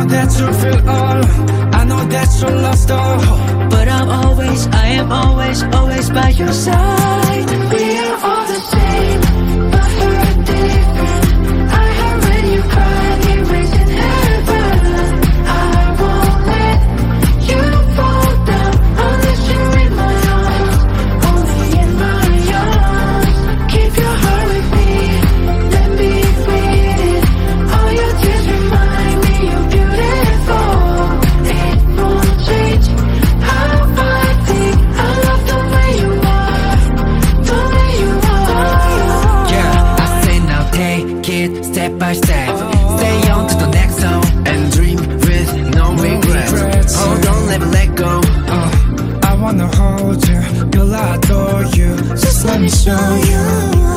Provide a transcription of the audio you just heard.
know that you feel all. I know that you lost all But I'm always, I am always, always by your side. Let me show you